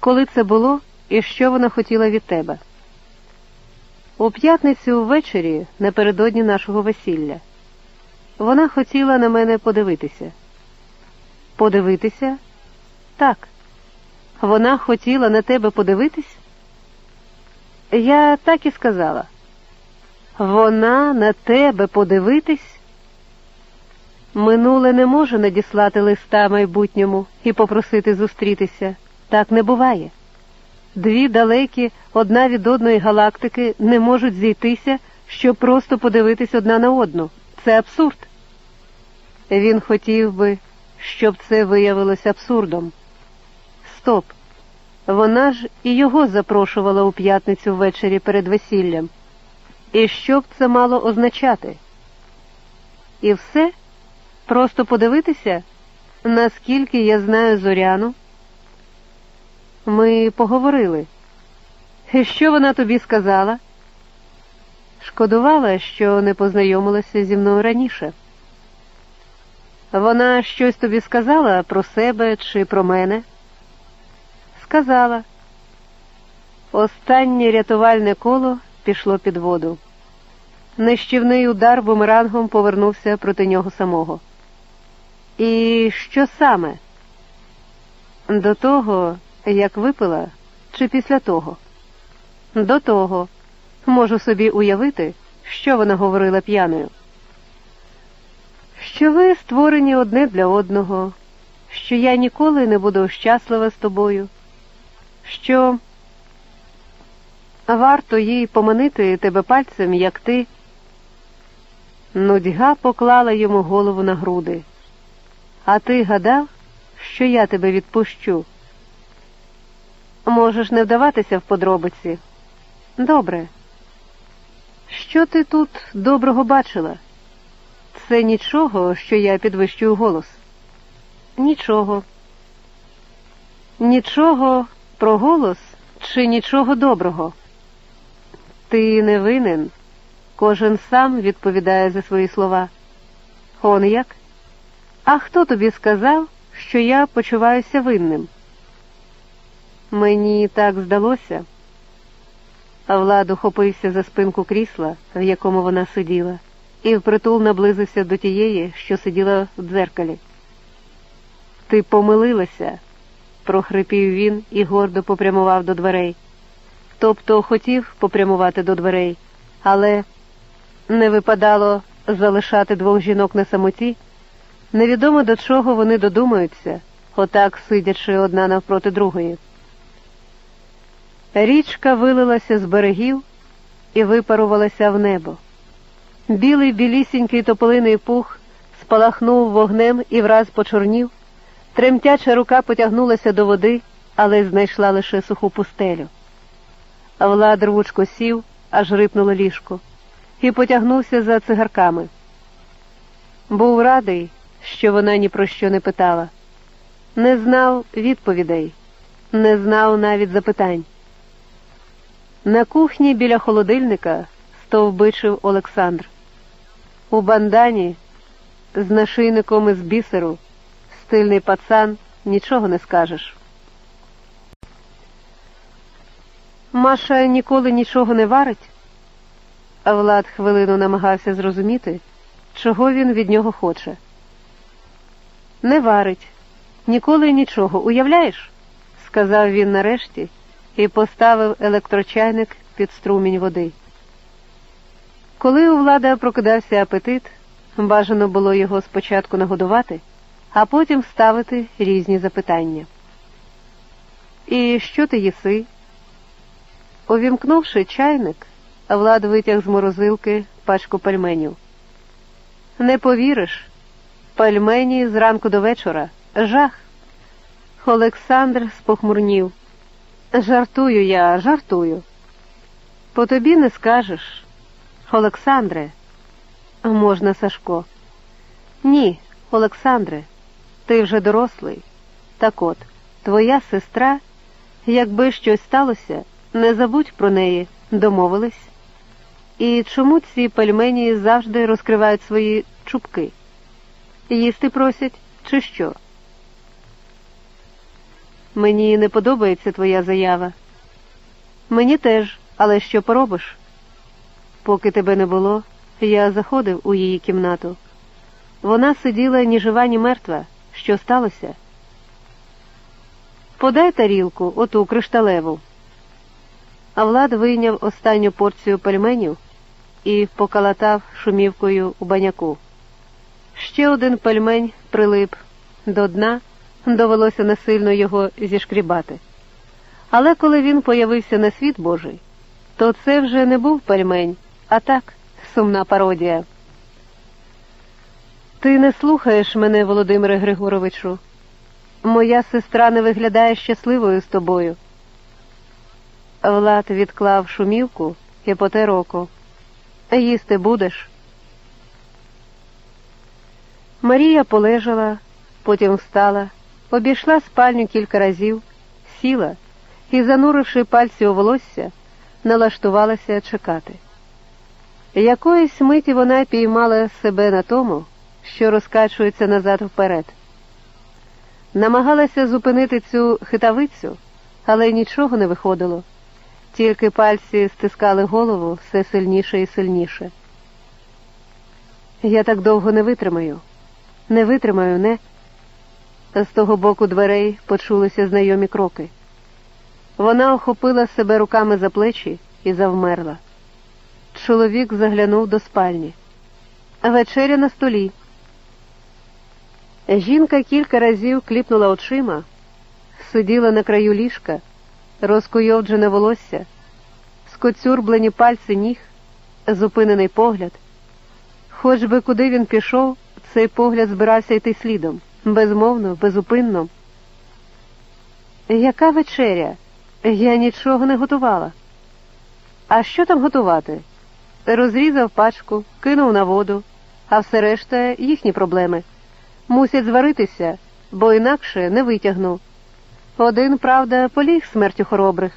коли це було і що вона хотіла від тебе. У п'ятницю ввечері, напередодні нашого весілля, вона хотіла на мене подивитися. Подивитися? Так. Вона хотіла на тебе подивитись? Я так і сказала. Вона на тебе подивитись? Минуле не може надіслати листа майбутньому і попросити зустрітися. Так не буває. Дві далекі одна від одної галактики не можуть зійтися, щоб просто подивитись одна на одну. Це абсурд. Він хотів би, щоб це виявилося абсурдом. Стоп. Вона ж і його запрошувала у п'ятницю ввечері перед весіллям. І що б це мало означати? І все? Просто подивитися, наскільки я знаю Зоряну. Ми поговорили. І що вона тобі сказала? Шкодувала, що не познайомилася зі мною раніше. Вона щось тобі сказала про себе чи про мене? Сказала. Останнє рятувальне коло пішло під воду. Нищівний удар бумерангом повернувся проти нього самого. І що саме? До того, як випила, чи після того? До того. Можу собі уявити, що вона говорила п'яною. Що ви створені одне для одного, що я ніколи не буду щаслива з тобою, що варто їй поманити тебе пальцем, як ти. Нудьга поклала йому голову на груди. А ти гадав, що я тебе відпущу? Можеш не вдаватися в подробиці. Добре. Що ти тут доброго бачила? Це нічого, що я підвищую голос. Нічого. Нічого про голос чи нічого доброго. Ти не винен. Кожен сам відповідає за свої слова. Он як? А хто тобі сказав, що я почуваюся винним? Мені так здалося. А Влад ухопився за спинку крісла, в якому вона сиділа, і впритул наблизився до тієї, що сиділа в дзеркалі. Ти помилилася, прохрипів він і гордо попрямував до дверей. Тобто хотів попрямувати до дверей, але не випадало залишати двох жінок на самоті. Невідомо до чого вони додумаються, отак сидячи одна навпроти другої. Річка вилилася з берегів і випарувалася в небо. Білий білісінький тополиний пух спалахнув вогнем і враз почорнів. Тремтяча рука потягнулася до води, але знайшла лише суху пустелю. Влад рвучко сів, аж рипнуло ліжко, і потягнувся за цигарками. Був радий, що вона ні про що не питала, не знав відповідей, не знав навіть запитань. На кухні біля холодильника стовбичив Олександр. У бандані з нашийником із бісеру, стильний пацан, нічого не скажеш. Маша ніколи нічого не варить, а Влад хвилину намагався зрозуміти, чого він від нього хоче. Не варить, ніколи нічого, уявляєш? сказав він нарешті і поставив електрочайник під струмінь води. Коли у влада прокидався апетит, бажано було його спочатку нагодувати, а потім ставити різні запитання. І що ти їси? Увімкнувши чайник, Влад витяг з морозилки пачку пельменів. Не повіриш, пельмені зранку до вечора. Жах. Олександр спохмурнів. Жартую я, жартую. По тобі не скажеш. Олександре, можна, Сашко. Ні, Олександре, ти вже дорослий. Так от, твоя сестра, якби щось сталося, не забудь про неї, домовились. І чому ці пельмені завжди розкривають свої чубки? Їсти просять, чи що? Мені не подобається твоя заява. Мені теж, але що поробиш? Поки тебе не було, я заходив у її кімнату. Вона сиділа ні жива, ні мертва. Що сталося? Подай тарілку, оту кришталеву. А Влад вийняв останню порцію пельменів і покалатав шумівкою у баняку. Ще один пельмень прилип до дна, довелося насильно його зішкрібати. Але коли він появився на світ Божий, то це вже не був пельмень, а так, сумна пародія. Ти не слухаєш мене, Володимире Григоровичу. Моя сестра не виглядає щасливою з тобою. Влад відклав шумівку і потер око. Їсти будеш. Марія полежала, потім встала, обійшла спальню кілька разів, сіла і, зануривши пальці у волосся, налаштувалася чекати. Якоїсь миті вона піймала себе на тому, що розкачується назад вперед. Намагалася зупинити цю хитавицю, але нічого не виходило, тільки пальці стискали голову все сильніше і сильніше. Я так довго не витримаю, не витримаю, не. З того боку дверей почулися знайомі кроки. Вона охопила себе руками за плечі і завмерла. Чоловік заглянув до спальні. Вечеря на столі. Жінка кілька разів кліпнула очима, сиділа на краю ліжка, розкуйовджене волосся, скоцюрблені пальці ніг, зупинений погляд. Хоч би куди він пішов, цей погляд збирався йти слідом, безмовно, безупинно. Яка вечеря? Я нічого не готувала. А що там готувати? Розрізав пачку, кинув на воду, а все решта їхні проблеми. Мусять зваритися, бо інакше не витягну. Один, правда, поліг смертю хоробрих.